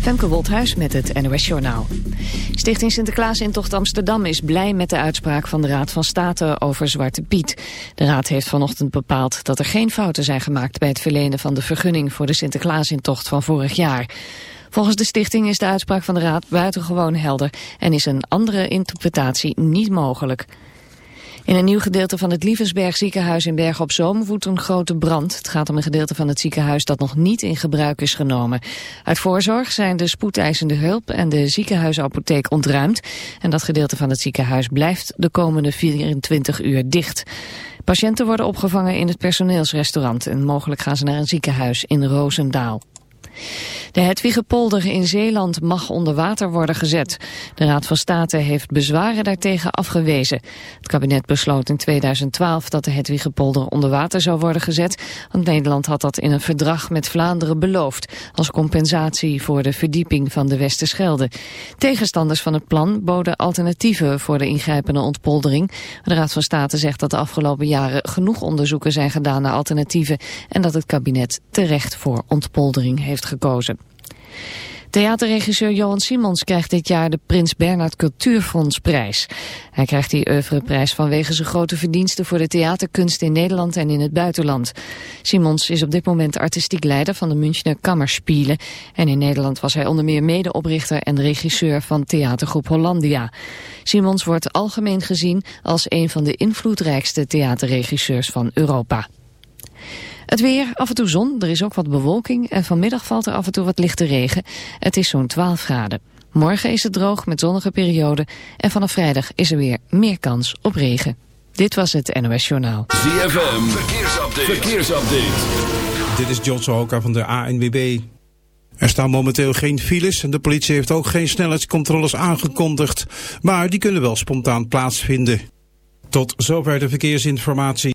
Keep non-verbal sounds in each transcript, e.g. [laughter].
Femke Wolthuis met het NOS Journaal. Stichting Sinterklaas in Tocht Amsterdam is blij met de uitspraak van de Raad van State over Zwarte Piet. De Raad heeft vanochtend bepaald dat er geen fouten zijn gemaakt bij het verlenen van de vergunning voor de Sinterklaas in Tocht van vorig jaar. Volgens de stichting is de uitspraak van de Raad buitengewoon helder en is een andere interpretatie niet mogelijk. In een nieuw gedeelte van het Lievensberg ziekenhuis in Berg op Zoom woedt een grote brand. Het gaat om een gedeelte van het ziekenhuis dat nog niet in gebruik is genomen. Uit voorzorg zijn de spoedeisende hulp en de ziekenhuisapotheek ontruimd. En dat gedeelte van het ziekenhuis blijft de komende 24 uur dicht. Patiënten worden opgevangen in het personeelsrestaurant en mogelijk gaan ze naar een ziekenhuis in Roosendaal. De Hedwiggepolder in Zeeland mag onder water worden gezet. De Raad van State heeft bezwaren daartegen afgewezen. Het kabinet besloot in 2012 dat de Hedwiggepolder onder water zou worden gezet. Want Nederland had dat in een verdrag met Vlaanderen beloofd... als compensatie voor de verdieping van de Westerschelde. Tegenstanders van het plan boden alternatieven voor de ingrijpende ontpoldering. De Raad van State zegt dat de afgelopen jaren genoeg onderzoeken zijn gedaan naar alternatieven... en dat het kabinet terecht voor ontpoldering heeft gekozen. Theaterregisseur Johan Simons krijgt dit jaar de Prins Bernhard Cultuurfondsprijs. Hij krijgt die oeuvreprijs vanwege zijn grote verdiensten voor de theaterkunst in Nederland en in het buitenland. Simons is op dit moment artistiek leider van de Münchner Kammerspielen. En in Nederland was hij onder meer medeoprichter en regisseur van theatergroep Hollandia. Simons wordt algemeen gezien als een van de invloedrijkste theaterregisseurs van Europa. Het weer, af en toe zon, er is ook wat bewolking en vanmiddag valt er af en toe wat lichte regen. Het is zo'n 12 graden. Morgen is het droog met zonnige perioden en vanaf vrijdag is er weer meer kans op regen. Dit was het NOS Journaal. ZFM, verkeersupdate. verkeersupdate. Dit is John Sohoka van de ANWB. Er staan momenteel geen files en de politie heeft ook geen snelheidscontroles aangekondigd. Maar die kunnen wel spontaan plaatsvinden. Tot zover de verkeersinformatie.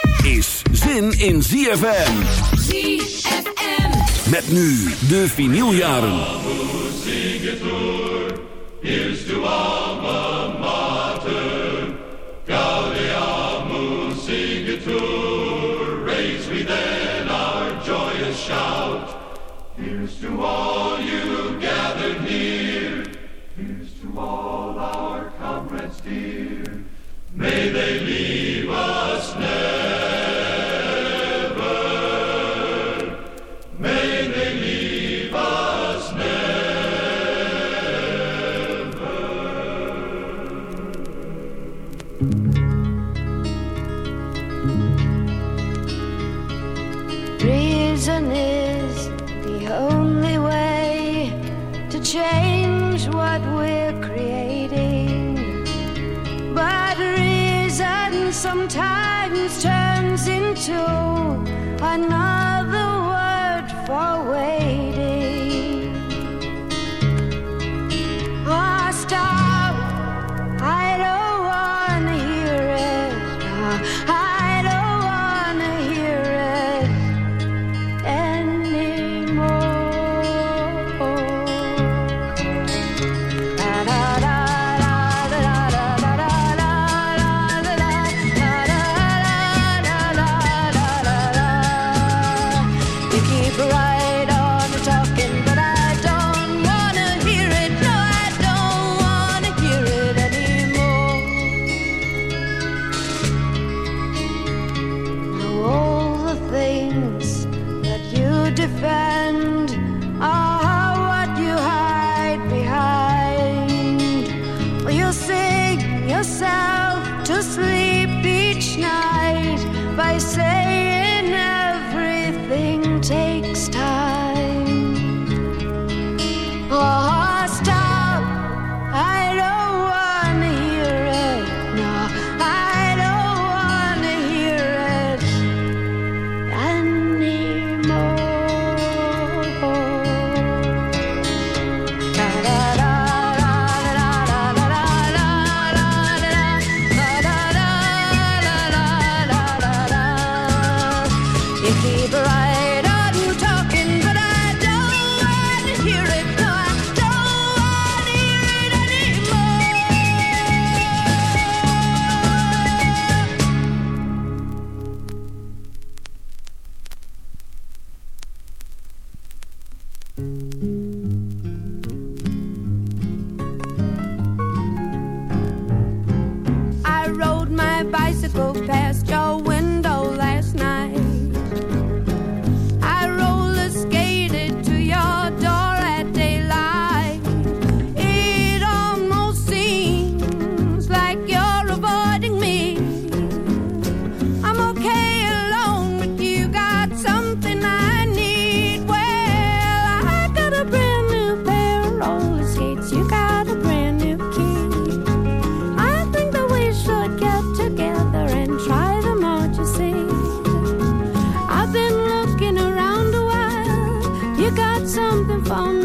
Is zin in ZFM. ZFM. Met nu de vinyljaren. Here's to alma mater, Gaudeamus sigitur, raise we then our joyous shout. Here's to all you gathered here, here's to all our comrades dear, may they leave Christmas. 就。Something for me.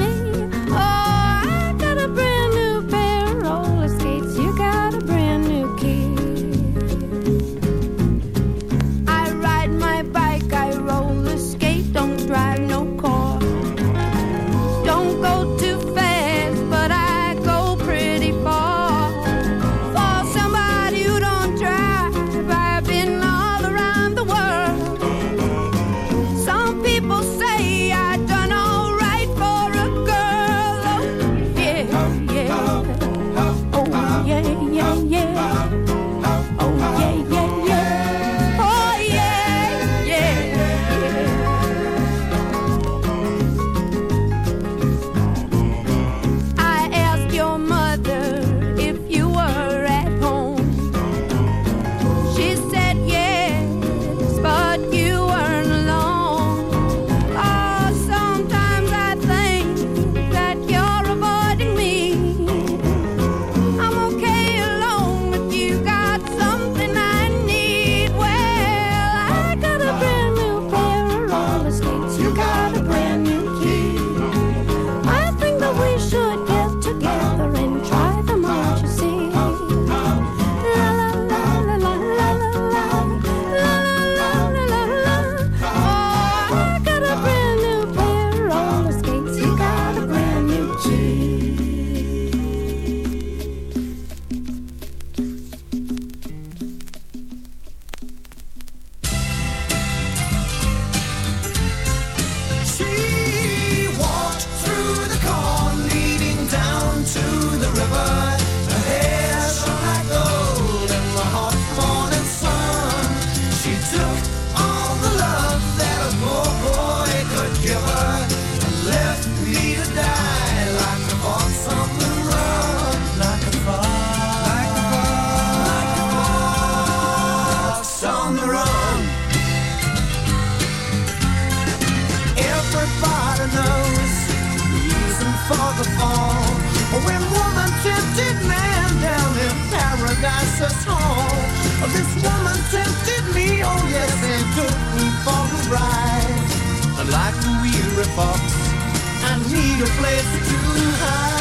I need a place to hide.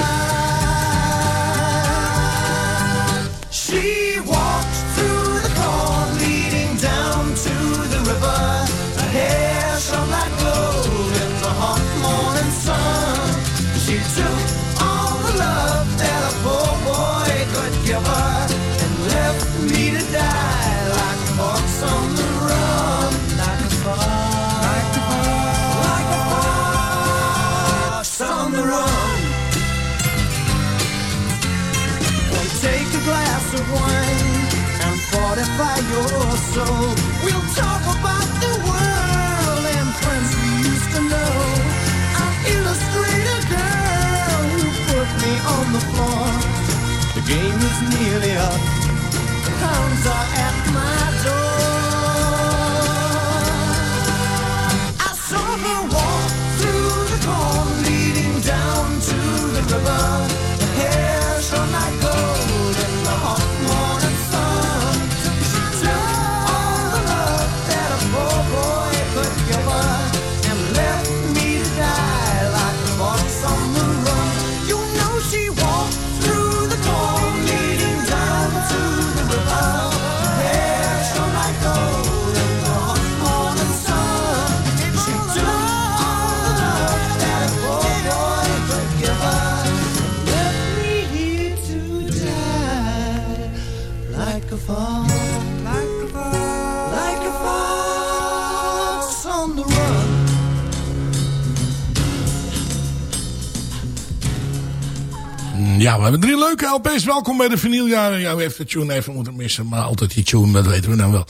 Ja, we hebben drie leuke LP's. Welkom bij de vinyljaren. Ja, u heeft de tune even moeten missen. Maar altijd die tune, dat weten we dan wel.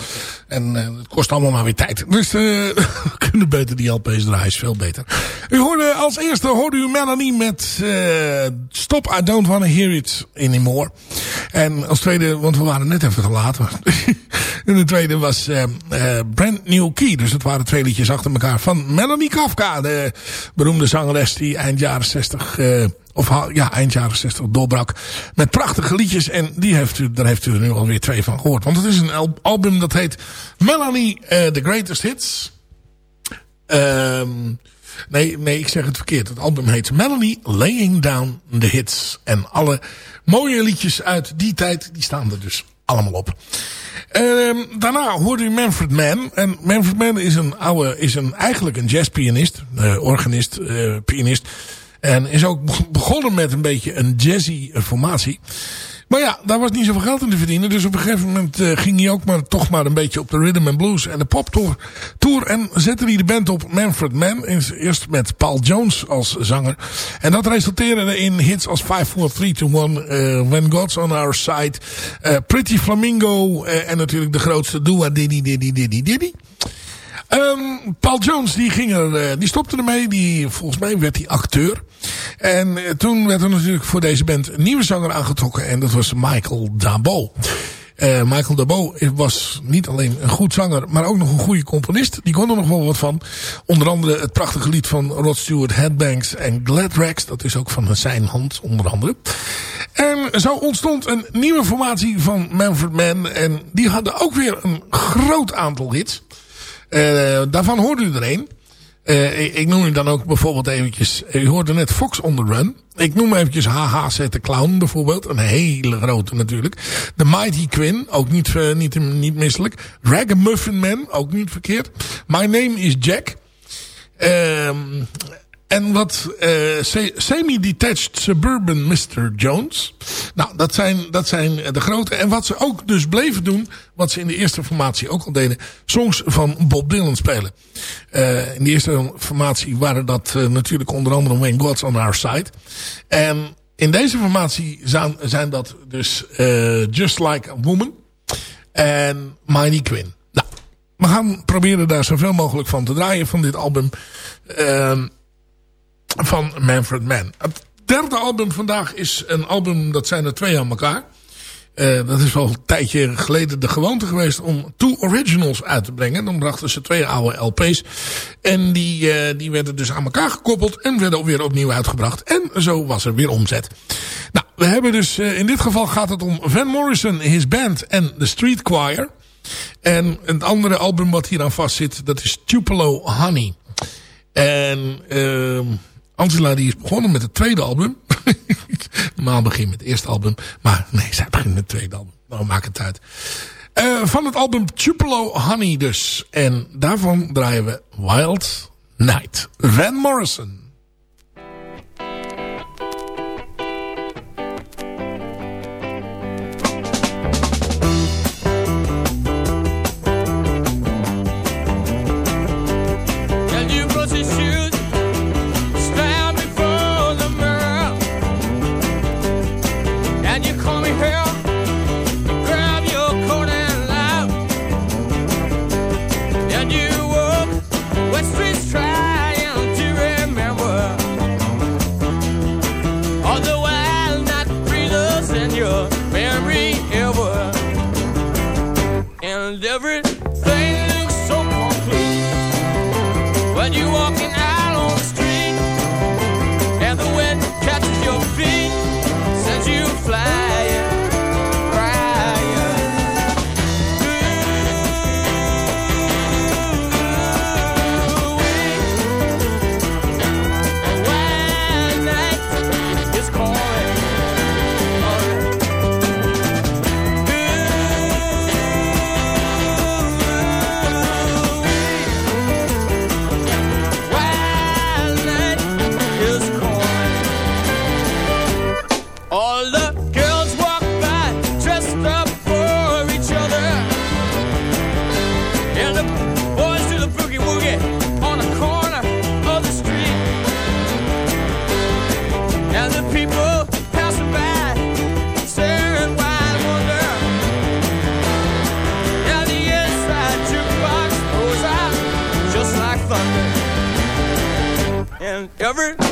En eh, het kost allemaal maar weer tijd. Dus eh, [laughs] we kunnen beter die LP's draaien. Is veel beter. U hoorde als eerste hoorde u Melanie met eh, Stop, I Don't Wanna Hear It Anymore. En als tweede, want we waren net even te laat. [laughs] en de tweede was Brand New Key. Dus het waren twee liedjes achter elkaar van Melanie Kafka. De beroemde zangeres die eind jaren 60... of ja, eind jaren 60 doorbrak. Met prachtige liedjes. En die heeft u, daar heeft u er nu alweer twee van gehoord. Want het is een al- album dat heet Melanie eh, The Greatest Hits. Ehm nee, nee, ik zeg het verkeerd. Het album heet Melanie Laying Down the Hits. En alle mooie liedjes uit die tijd, die staan er dus allemaal op. Ehm, daarna hoorde u Manfred Mann. En Manfred Mann is een oude, is een, eigenlijk een jazzpianist, eh, organist, eh, pianist. En is ook be- begonnen met een beetje een jazzy formatie. Maar ja, daar was niet zoveel geld in te verdienen. Dus op een gegeven moment eh, ging hij ook maar toch maar een beetje op de rhythm and blues en de pop tour. tour en zette hij de band op Manfred Mann. Eerst- met Paul Jones als zanger. En dat resulteerde in hits als 5, 4, 3, 2, 1, eh, When God's on Our Side, eh, Pretty Flamingo eh, en natuurlijk de grootste Dua Diddy Diddy Diddy Diddy. Ehm, Paul Jones die ging er, eh, die stopte ermee. Die, volgens mij werd hij acteur. En eh, toen werd er natuurlijk voor deze band een nieuwe zanger aangetrokken. En dat was Michael Dabo. Eh, Michael Dabo was niet alleen een goed zanger, maar ook nog een goede componist. Die kon er nog wel wat van. Onder andere het prachtige lied van Rod Stewart, Headbanks en Gladrax. Dat is ook van zijn hand, onder andere. En zo ontstond een nieuwe formatie van Manfred Mann. En die hadden ook weer een groot aantal hits. Eh, daarvan hoorde u er een. Eh, ik, noem u dan ook bijvoorbeeld eventjes... U hoorde net Fox on the Run. Ik noem eventjes HH Set the Clown bijvoorbeeld. Een hele grote natuurlijk. The Mighty Quinn, ook niet, eh, niet, niet misselijk. Ragamuffin Man, ook niet verkeerd. My Name is Jack. Ehm en wat eh, se- semi-detached suburban Mr. Jones. Nou, dat zijn, dat zijn de grote. En wat ze ook dus bleven doen, wat ze in de eerste formatie ook al deden, songs van Bob Dylan spelen. Eh, in de eerste formatie waren dat eh, natuurlijk onder andere When God's on Our Side. En in deze formatie zijn, zijn dat dus eh, Just Like a Woman en Mighty Quinn. Nou, we gaan proberen daar zoveel mogelijk van te draaien van dit album. Ehm van Manfred Mann. Het derde album vandaag is een album, dat zijn er twee aan elkaar. Eh, dat is wel een tijdje geleden de gewoonte geweest om two originals uit te brengen. Dan brachten ze twee oude LP's. En die, eh, die werden dus aan elkaar gekoppeld en werden weer opnieuw uitgebracht. En zo was er weer omzet. Nou, we hebben dus, eh, in dit geval gaat het om Van Morrison, his band en The Street Choir. En het andere album wat hier aan vast zit, dat is Tupelo Honey. En uh, Angela die is begonnen met het tweede album. [laughs] Normaal begin met het eerste album. Maar nee, zij begint met het tweede album. Nou, maakt het uit. Uh, van het album Tupelo Honey dus. En daarvan draaien we Wild Night. Van Morrison. And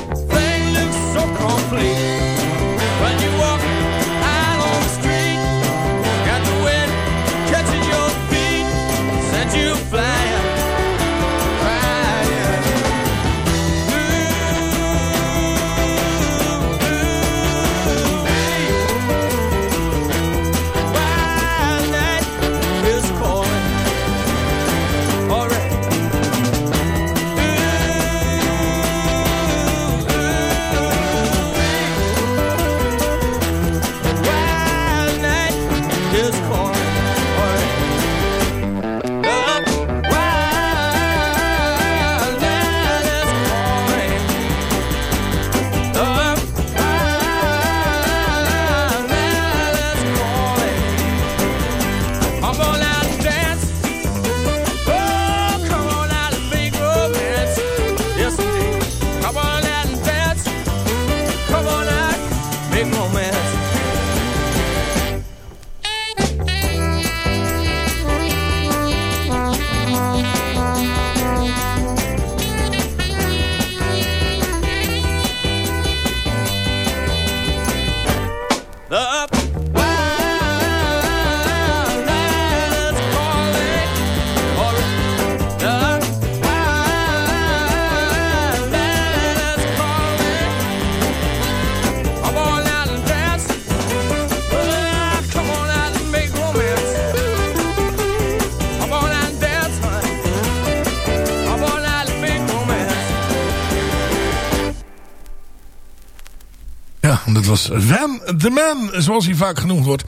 Ja, dat was Van the Man, zoals hij vaak genoemd wordt.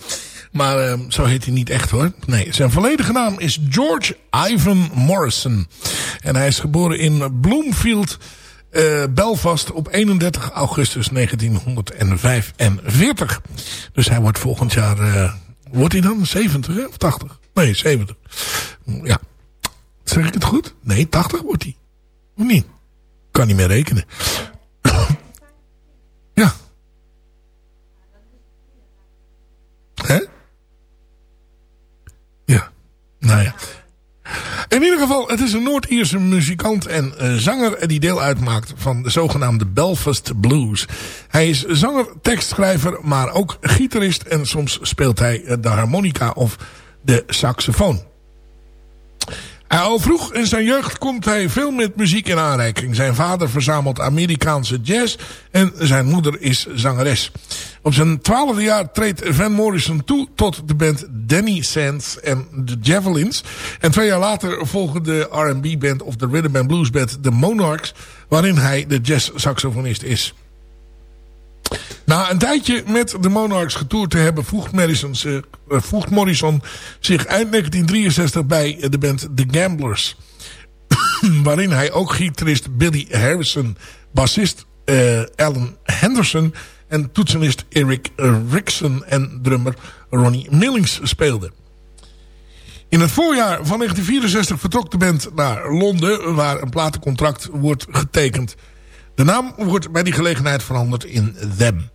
Maar uh, zo heet hij niet echt hoor. Nee, zijn volledige naam is George Ivan Morrison. En hij is geboren in Bloomfield, uh, Belfast op 31 augustus 1945. Dus hij wordt volgend jaar, uh, wordt hij dan 70 hè? of 80? Nee, 70. Ja, zeg ik het goed? Nee, 80 wordt hij. Of niet? Kan niet meer rekenen. ja, Hè? Ja, nou ja. In ieder geval, het is een Noord-Ierse muzikant en uh, zanger die deel uitmaakt van de zogenaamde Belfast Blues. Hij is zanger, tekstschrijver, maar ook gitarist en soms speelt hij de harmonica of de saxofoon. Al vroeg in zijn jeugd komt hij veel met muziek in aanreiking. Zijn vader verzamelt Amerikaanse jazz en zijn moeder is zangeres. Op zijn twaalfde jaar treedt Van Morrison toe tot de band Danny Sands en de Javelins. En twee jaar later volgen de R&B band of de Rhythm and Blues band The Monarchs, waarin hij de jazz-saxofonist is. Na een tijdje met de Monarchs getoerd te hebben... voegt, Morrison, zich- eh, Morrison zich eind 1963 bij de band The Gamblers. [coughs] waarin hij ook gitarist Billy Harrison, bassist eh, Alan Henderson... en toetsenist Eric Rickson en drummer Ronnie Millings speelde. In het voorjaar van 1964 vertrok de band naar Londen... waar een platencontract wordt getekend... De naam wordt bij die gelegenheid veranderd in Them.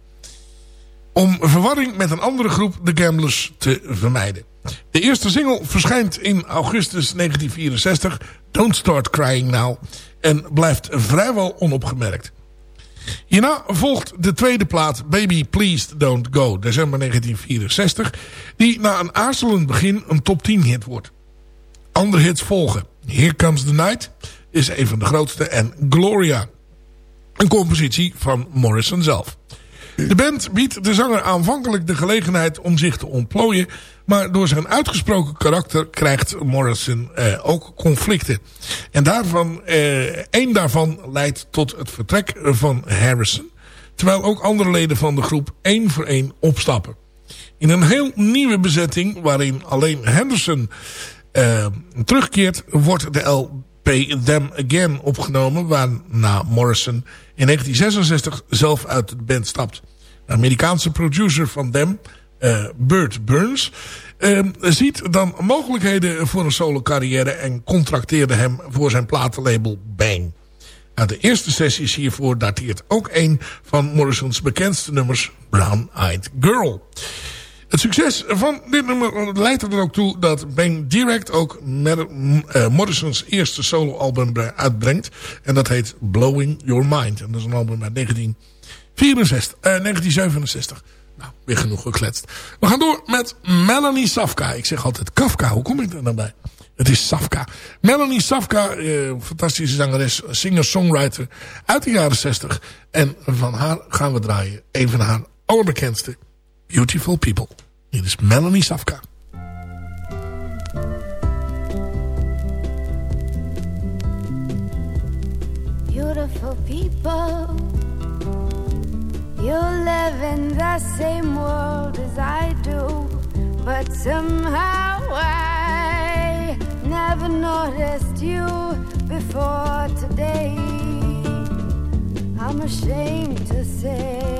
Om verwarring met een andere groep, de Gamblers, te vermijden. De eerste single verschijnt in augustus 1964, Don't Start Crying Now, en blijft vrijwel onopgemerkt. Hierna volgt de tweede plaat Baby Please Don't Go, december 1964, die na een aarzelend begin een top 10 hit wordt. Andere hits volgen. Here Comes the Night is een van de grootste en Gloria, een compositie van Morrison zelf. De band biedt de zanger aanvankelijk de gelegenheid om zich te ontplooien... maar door zijn uitgesproken karakter krijgt Morrison eh, ook conflicten. En daarvan, eh, één daarvan leidt tot het vertrek van Harrison... terwijl ook andere leden van de groep één voor één opstappen. In een heel nieuwe bezetting waarin alleen Henderson eh, terugkeert... wordt de LP Them Again opgenomen... waarna Morrison in 1966 zelf uit de band stapt. De Amerikaanse producer van Them, eh, Burt Burns... eh, ziet dan mogelijkheden voor een solo carrière... en contracteerde hem voor zijn platenlabel Bang. Uit de eerste sessies hiervoor dateert ook een van Morrison's bekendste nummers... Brown Eyed Girl. Het succes van dit nummer leidt er dan ook toe dat Bang Direct ook eh, Morrison's eerste soloalbum bre- uitbrengt. En dat heet Blowing Your Mind. En dat is een album uit 1964, eh, 1967. Nou, weer genoeg gekletst. We gaan door met Melanie Safka. Ik zeg altijd Kafka, hoe kom ik er dan bij? Het is Safka. Melanie Safka, eh, fantastische zangeres, singer-songwriter uit de jaren 60. En van haar gaan we draaien een van haar allerbekendste Beautiful People. Hier is Melanie Safka. Beautiful people, you live in the same world as I do, but somehow I never noticed you before today. I'm ashamed to say,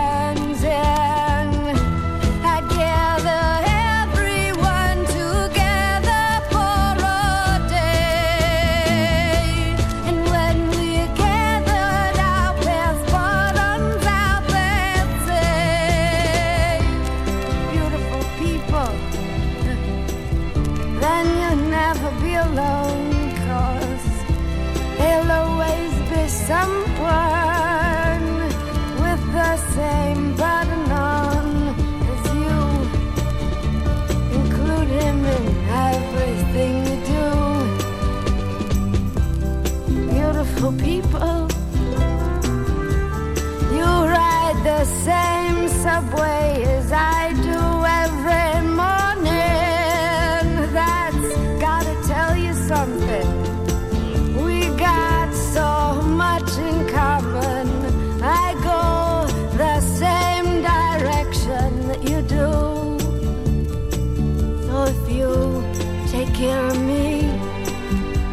care of me,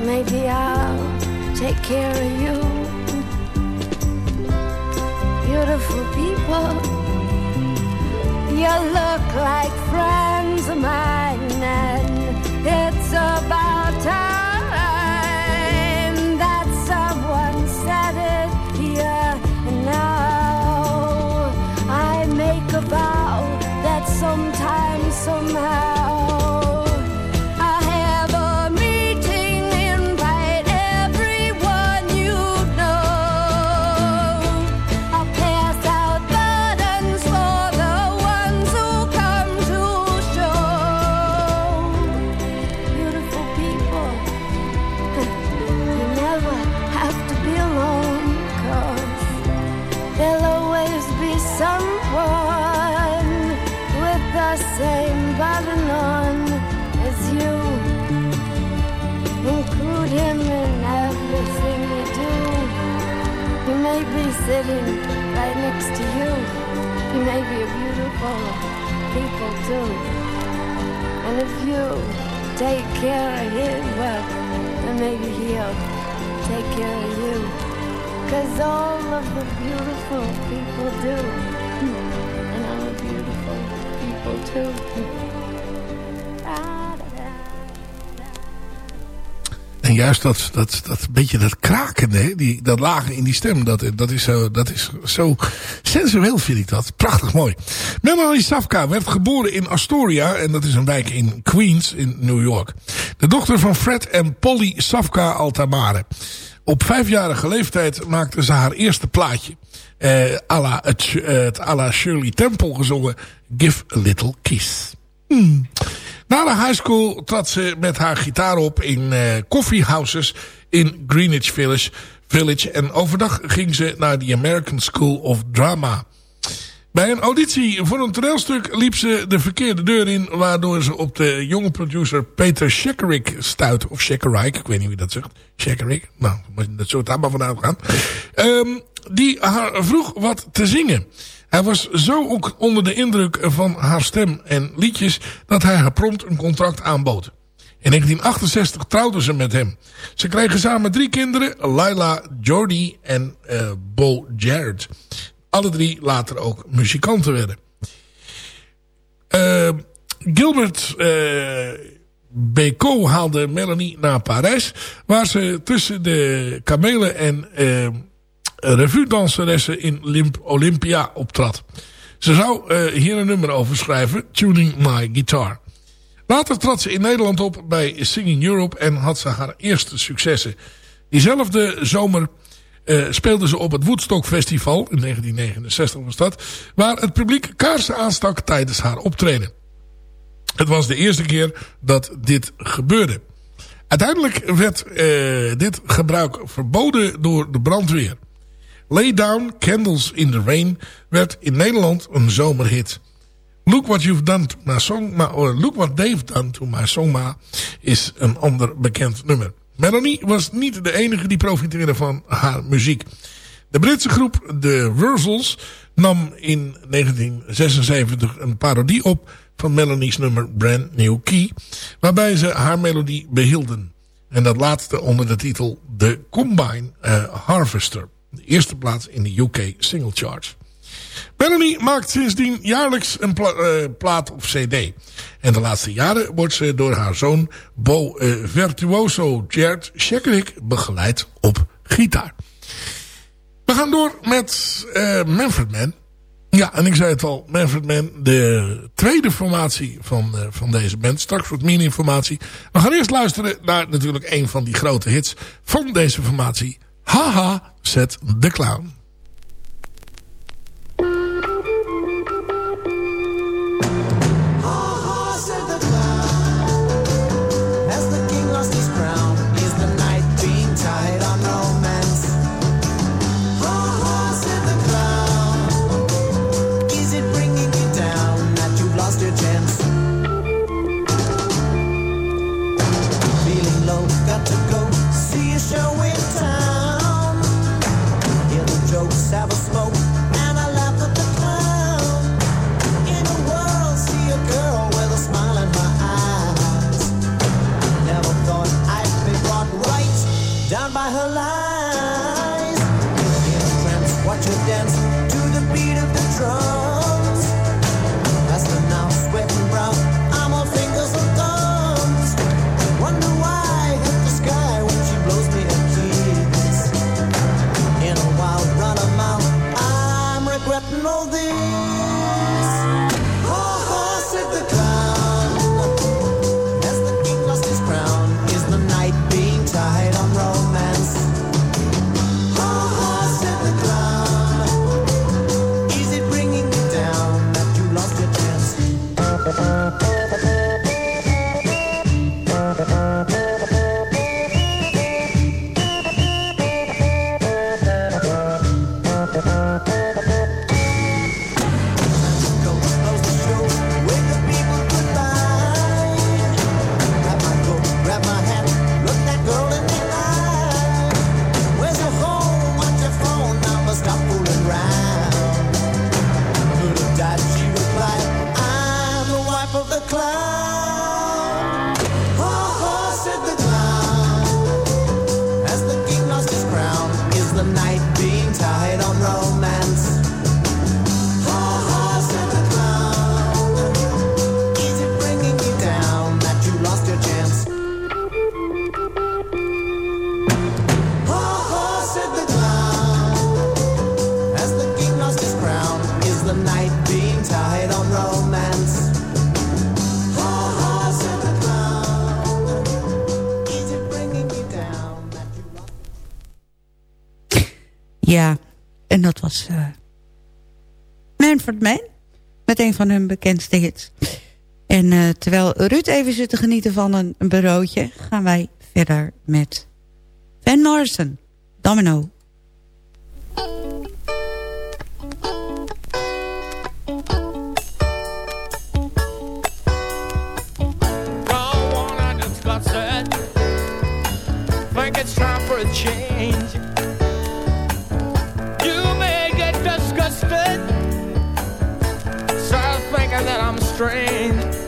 maybe I'll take care of you. Beautiful people, you look like friends of mine, and it's about If you take care of him, well, then maybe he'll take care of you. Cause all of the beautiful people do. Hmm. And I'm a beautiful people too. Juist dat, dat, dat beetje dat krakende, die, dat lage in die stem, dat, dat, is zo, dat is zo sensueel vind ik dat. Prachtig mooi. Melanie Safka werd geboren in Astoria, en dat is een wijk in Queens in New York. De dochter van Fred en Polly Safka Altamare. Op vijfjarige leeftijd maakte ze haar eerste plaatje. Eh, het, het à la Shirley Temple gezongen. Give a Little Kiss. Hmm. Na de high school trad ze met haar gitaar op in coffeehouses in Greenwich Village, Village. En overdag ging ze naar de American School of Drama. Bij een auditie voor een toneelstuk liep ze de verkeerde deur in... waardoor ze op de jonge producer Peter Shekerick stuit. Of Shekerick, ik weet niet wie dat zegt. Shekerick, nou, dat het daar maar vanuit gaan. Um, die haar vroeg wat te zingen. Hij was zo ook onder de indruk van haar stem en liedjes... dat hij haar prompt een contract aanbood. In 1968 trouwden ze met hem. Ze kregen samen drie kinderen, Lila, Jordi en uh, Bo Jared. Alle drie later ook muzikanten werden. Uh, Gilbert uh, Bécaud haalde Melanie naar Parijs... waar ze tussen de kamelen en revue-danseressen in Limp Olympia optrad. Ze zou uh, hier een nummer over schrijven, Tuning My Guitar. Later trad ze in Nederland op bij Singing Europe en had ze haar eerste successen. Diezelfde zomer uh, speelde ze op het Woodstock Festival, in 1969 was dat, waar het publiek kaarsen aanstak tijdens haar optreden. Het was de eerste keer dat dit gebeurde. Uiteindelijk werd uh, dit gebruik verboden door de brandweer. Lay Down, Candles in the Rain werd in Nederland een zomerhit. Look What You've Done to My Song Ma, Look What They've Done to My Song Ma is een ander bekend nummer. Melanie was niet de enige die profiteerde van haar muziek. De Britse groep The Wurzels nam in 1976 een parodie op van Melanie's nummer Brand New Key, waarbij ze haar melodie behielden. En dat laatste onder de titel The Combine uh, Harvester. De eerste plaats in de UK single charts. Melanie maakt sindsdien jaarlijks een uh, plaat of cd. En de laatste jaren wordt ze door haar zoon Bo uh, Virtuoso Jared Shekerick begeleid op gitaar. We gaan door met uh, Manfred Mann. Ja, en ik zei het al, Manfred Mann, de tweede formatie van, van deze band. Straks wat meer informatie. We gaan eerst luisteren naar natuurlijk een van die grote hits van deze formatie. Haha, zet de clown. Met een van hun bekendste hits. En eh, terwijl Ruud even zit te genieten van een, een bureautje... gaan wij verder met Van Morrison, Domino strange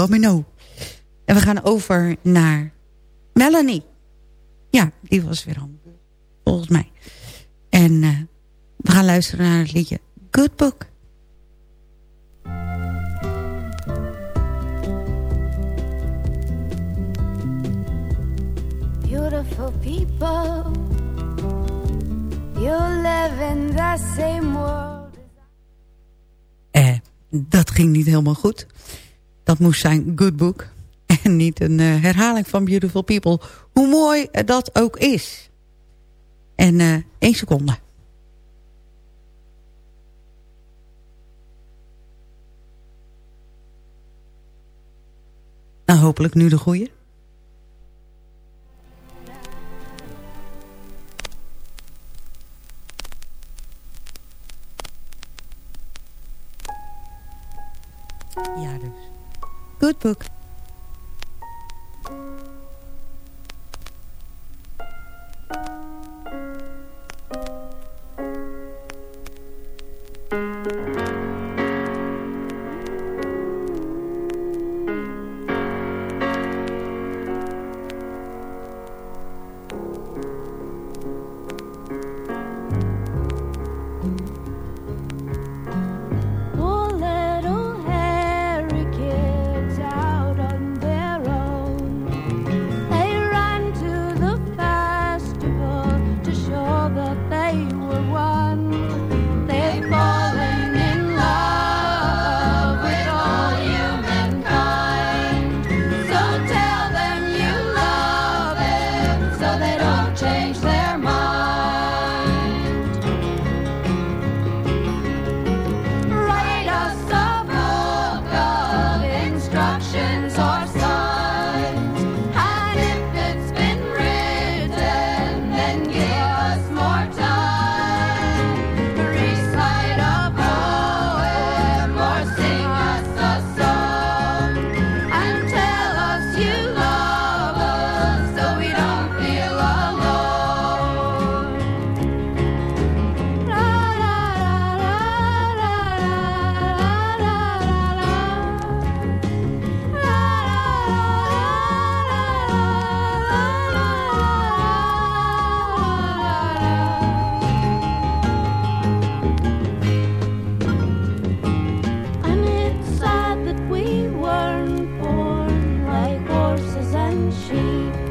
Domino. En we gaan over naar Melanie. Ja, die was weer aan volgens mij. En eh, we gaan luisteren naar het liedje Good Book. Beautiful people, you live in the same world. Eh, dat ging niet helemaal goed dat moest zijn Good Book. [laughs] En niet een eh, herhaling van Beautiful People. Hoe mooi dat ook is. En uh, één seconde. Nou, hopelijk nu de goede. Ja, dus. Good book. Sheep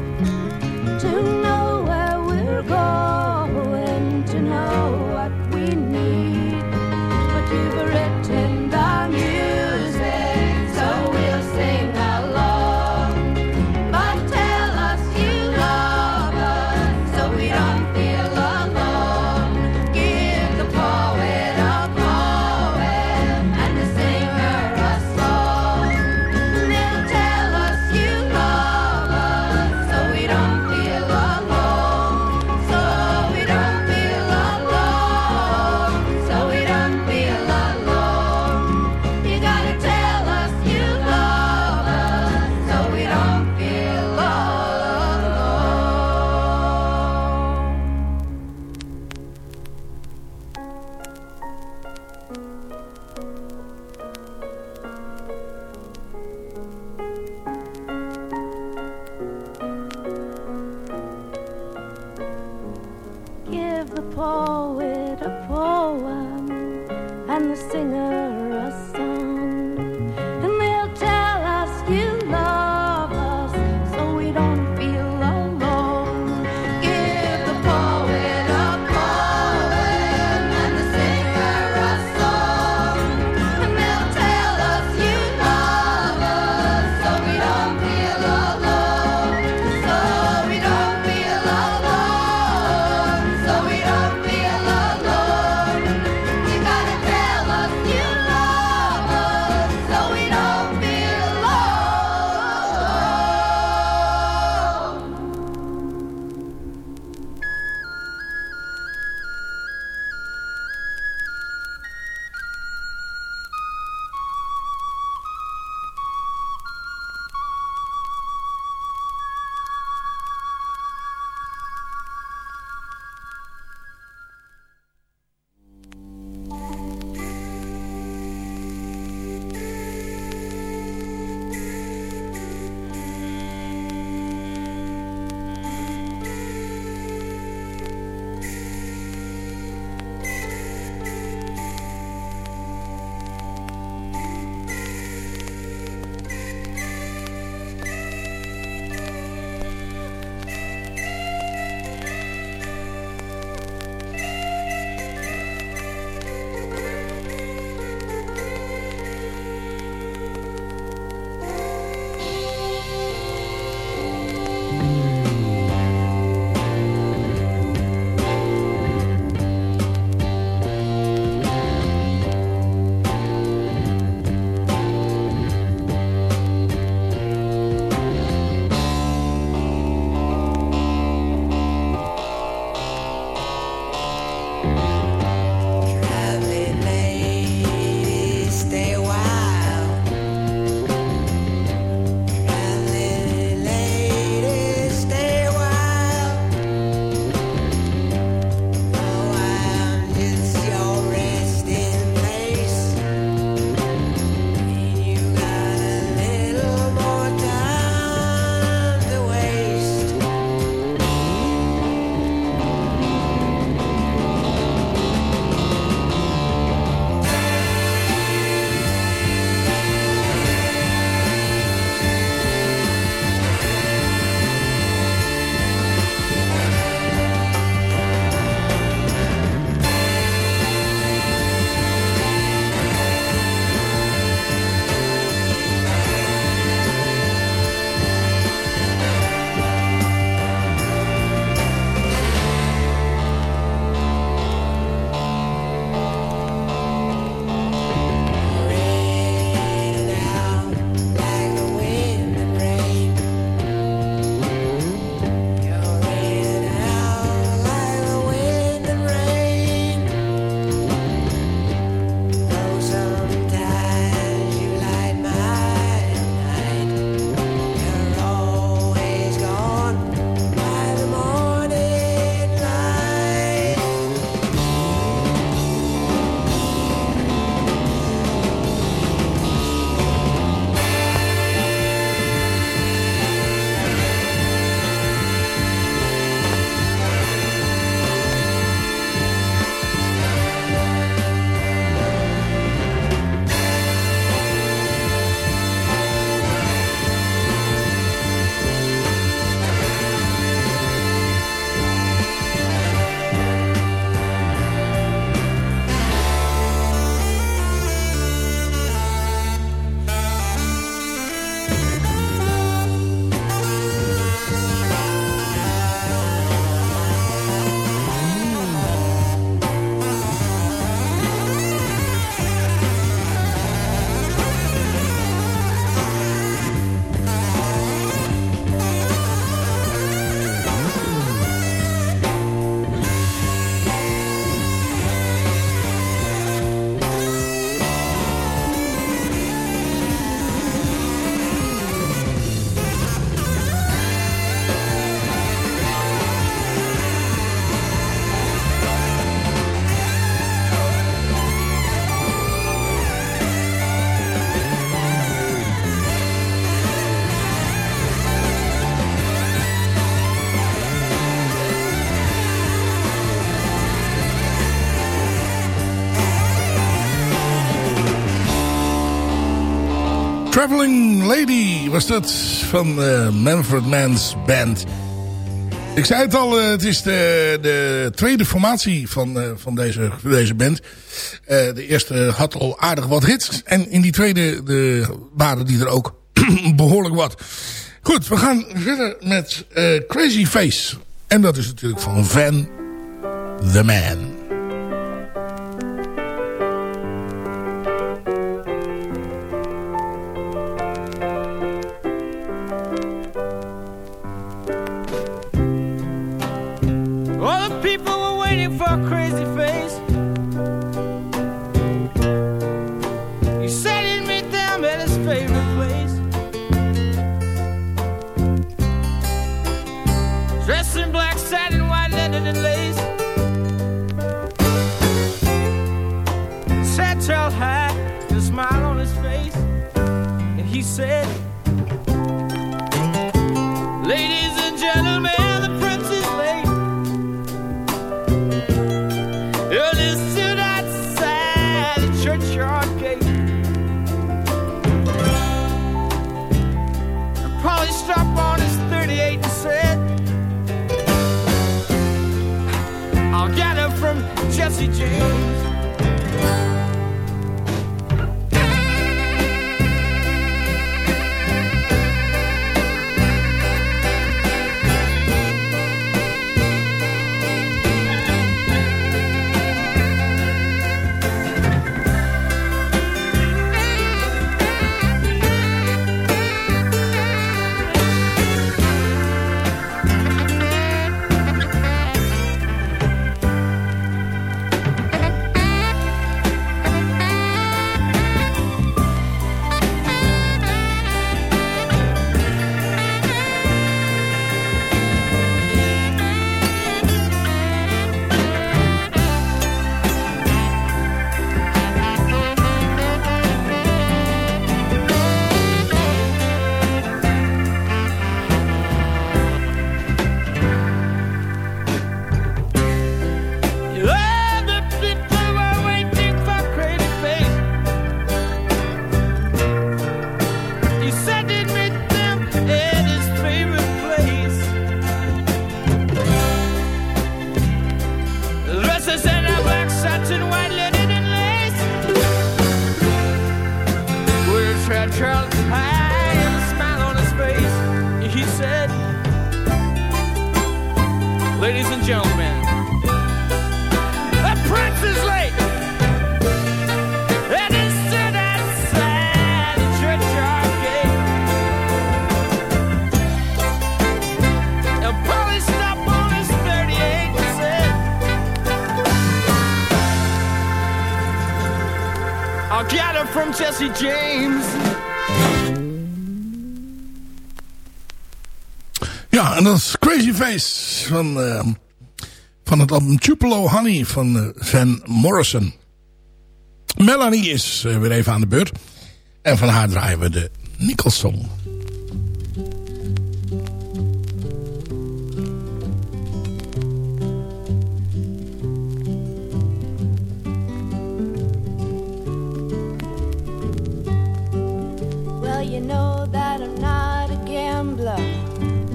Traveling Lady was dat van eh, Manfred Mann's band. Ik zei het al, eh, het is de, de tweede formatie van, eh, van deze, deze band. De eerste had al aardig wat hits. En in die tweede de, waren die er ook [clears throat] behoorlijk wat. Goed, we gaan verder met Crazy Face. En dat is natuurlijk van Van The Man. messages. I'll get her from Jesse James. Ja, en dat is Crazy Face van, eh, van het album Tupelo Honey van eh, Van Morrison. Melanie is eh, weer even aan de beurt. En van haar draaien we de Nicholson. Well, you know that I'm not a gambler,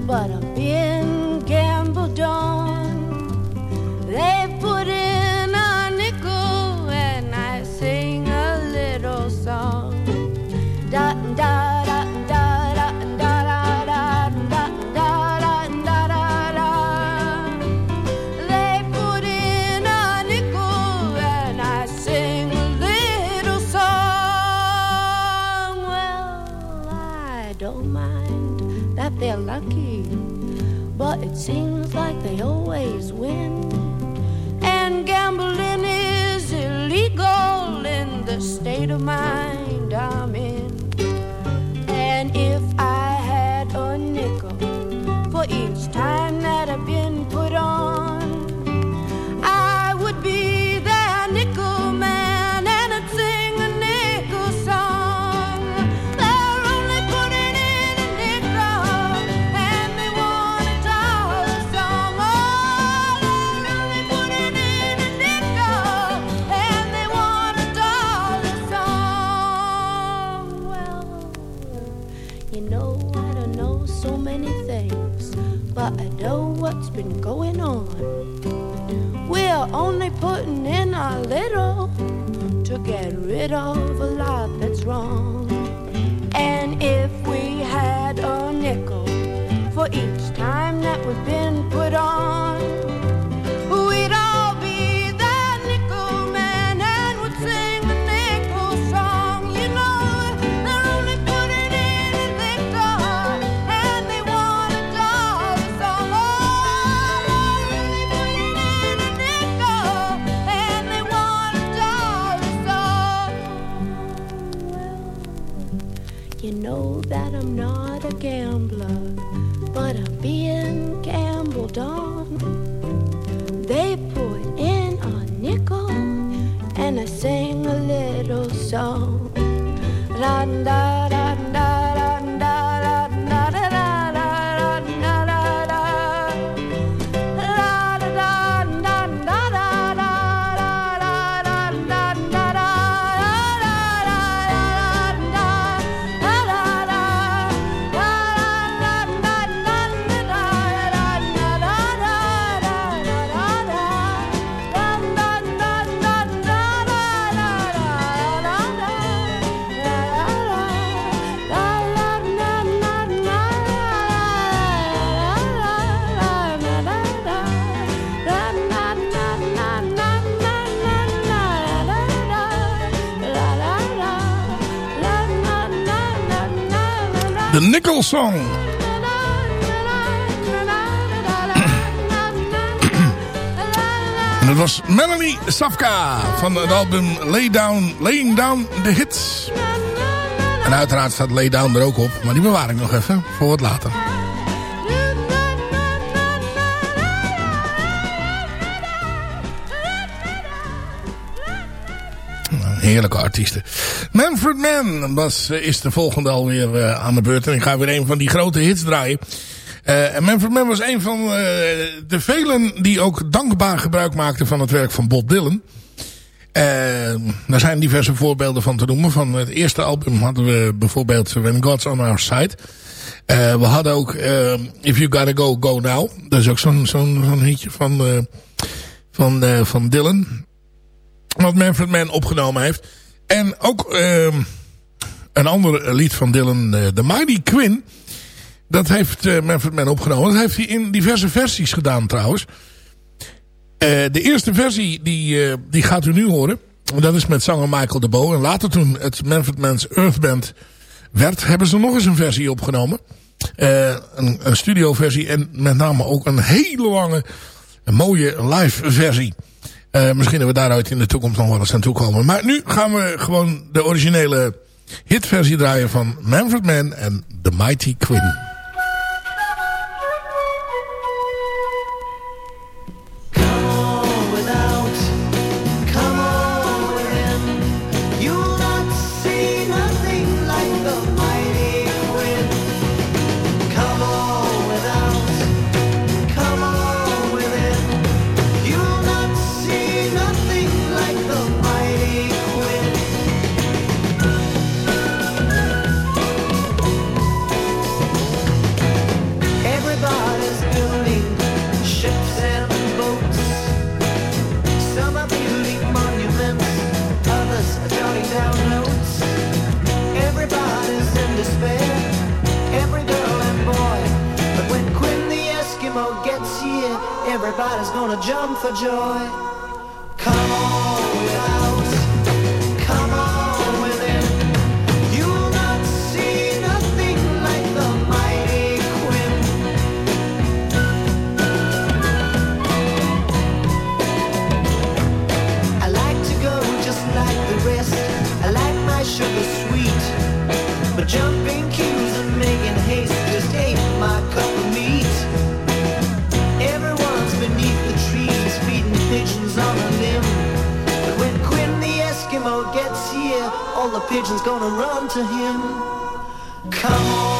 but I've been gambled on. They put in they're lucky, but it seems like they always win. And gambling is illegal in the state of mind I'm in. And if I had a nickel for each lives, but I know what's been going on. We're only putting in a little to get rid of a lot that's wrong. And if we had a nickel for each time that we've been put on, En dat was Melanie Safka van het album Lay Down, Laying Down the Hits. En uiteraard staat Lay Down er ook op, maar die bewaar ik nog even voor wat later. Heerlijke artiesten. Manfred Mann was, eh, is de volgende alweer uh, aan de beurt. En ik ga weer een van die grote hits draaien. Uh, en Manfred Mann was een van uh, de velen die ook dankbaar gebruik maakten van het werk van Bob Dylan. er zijn diverse voorbeelden van te noemen. Van het eerste album hadden we bijvoorbeeld When God's on Our Side. we hadden ook If You Gotta Go, Go Now. Dat is ook zo'n zo'n zo'n hitje van, van, van Dylan wat Manfred Mann opgenomen heeft. En ook uh, een ander lied van Dylan, uh, The Mighty Quinn. Dat heeft uh, Manfred Mann opgenomen. Dat heeft hij in diverse versies gedaan trouwens. de eerste versie die, die gaat u nu horen. Dat is met zanger Michael de Bo. En later toen het Manfred Mann's Earth Band werd, hebben ze nog eens een versie opgenomen. een, een studioversie en met name ook een hele lange, mooie live versie. Uh, misschien dat we daaruit in de toekomst nog wel eens aan toe komen. Maar nu gaan we gewoon de originele hitversie draaien van Manfred Mann en The Mighty Quinn. Everybody's gonna jump for joy. Pigeons gonna run to him. Come on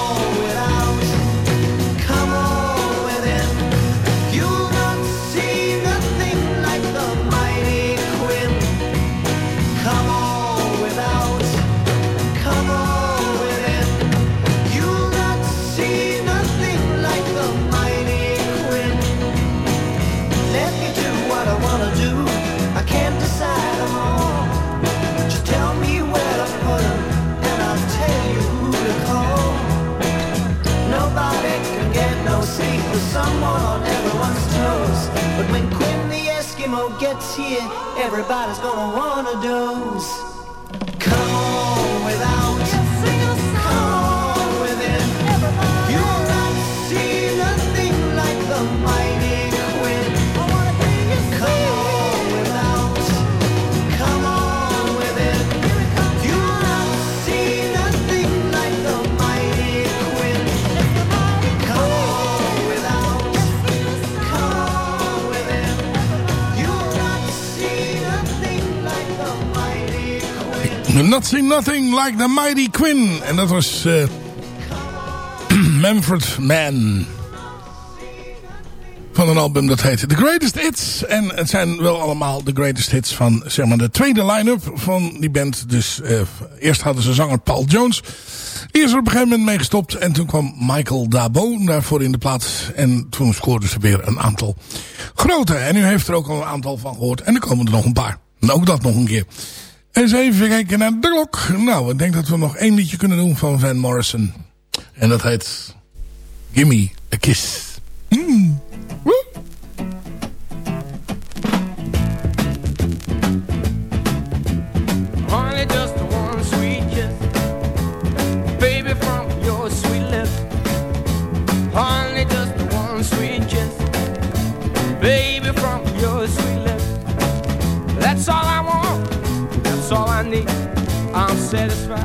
cheer everybody's gonna wanna do. Quinn. Nothing, nothing like the Mighty Quinn. En dat was eh [clears throat] Manfred Mann. Van een album dat heet The Greatest Hits. En het zijn wel allemaal de greatest hits van zeg maar, de tweede line-up van die band. Dus eh, eerst hadden ze zanger Paul Jones. Die is er op een gegeven moment mee gestopt. En toen kwam Michael Dabo daarvoor in de plaats. En toen scoorden ze weer een aantal grote. En u heeft er ook al een aantal van gehoord. En er komen er nog een paar. En ook dat nog een keer. Eens even kijken naar de klok. Nou, ik denk dat we nog één liedje kunnen doen van Van Morrison. En dat heet Gimme a Kiss. Satisfied.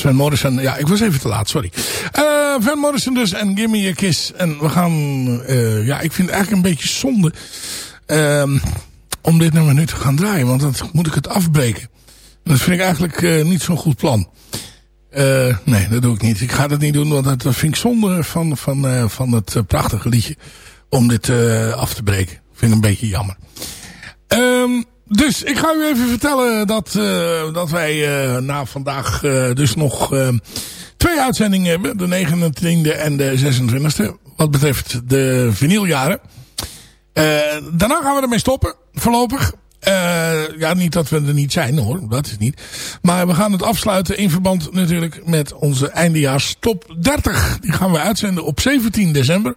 Van Morrison. Ja, ik was even te laat, sorry. Eh Van Morrison dus en Give Me a Kiss. En we gaan... eh, ja, ik vind het eigenlijk een beetje zonde... ehm, om dit nummer nu te gaan draaien. Want dan moet ik het afbreken. Dat vind ik eigenlijk eh, niet zo'n goed plan. Nee, dat doe ik niet. Ik ga dat niet doen, want dat vind ik zonde van, van, van het prachtige liedje. Om dit af te breken. Vind ik een beetje jammer. Ehm, dus ik ga u even vertellen dat, eh, dat wij eh, na vandaag eh, dus nog twee uitzendingen hebben. De 29e en de 26e. Wat betreft de vinyljaren. Daarna gaan we ermee stoppen. Voorlopig. Ja, niet dat we er niet zijn hoor. Dat is niet. Maar we gaan het afsluiten in verband natuurlijk met onze eindejaars top 30. Die gaan we uitzenden op 17 december.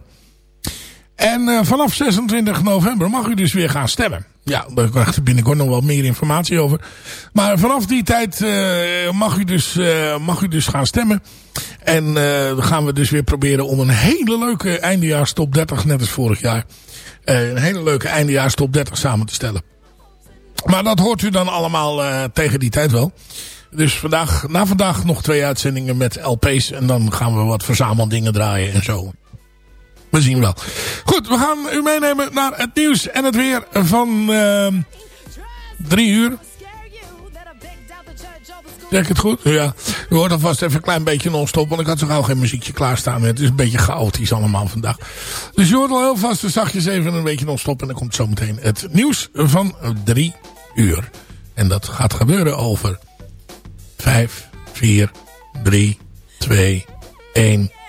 En vanaf 26 november mag u dus weer gaan stemmen. Ja, daar krijgt u binnenkort nog wel meer informatie over. Maar vanaf die tijd eh, mag, u dus, eh, mag u dus gaan stemmen. En dan gaan we dus weer proberen om een hele leuke eindejaars top 30, net als vorig jaar. een hele leuke eindejaars top 30 samen te stellen. Maar dat hoort u dan allemaal tegen die tijd wel. Dus vandaag, na vandaag nog twee uitzendingen met LP's. En dan gaan we wat verzameldingen draaien en zo. We zien wel. Goed, we gaan u meenemen naar het nieuws en het weer van ehm drie uur. Ik het goed? Ja. U hoort alvast even een klein beetje non-stop. Want ik had zo gauw geen muziekje klaarstaan. Het is een beetje chaotisch allemaal vandaag. Dus je hoort al heel vast zachtjes even een beetje non-stop. En dan komt zo meteen het nieuws van drie uur. En dat gaat gebeuren over 5, 4, 3, 2, 1,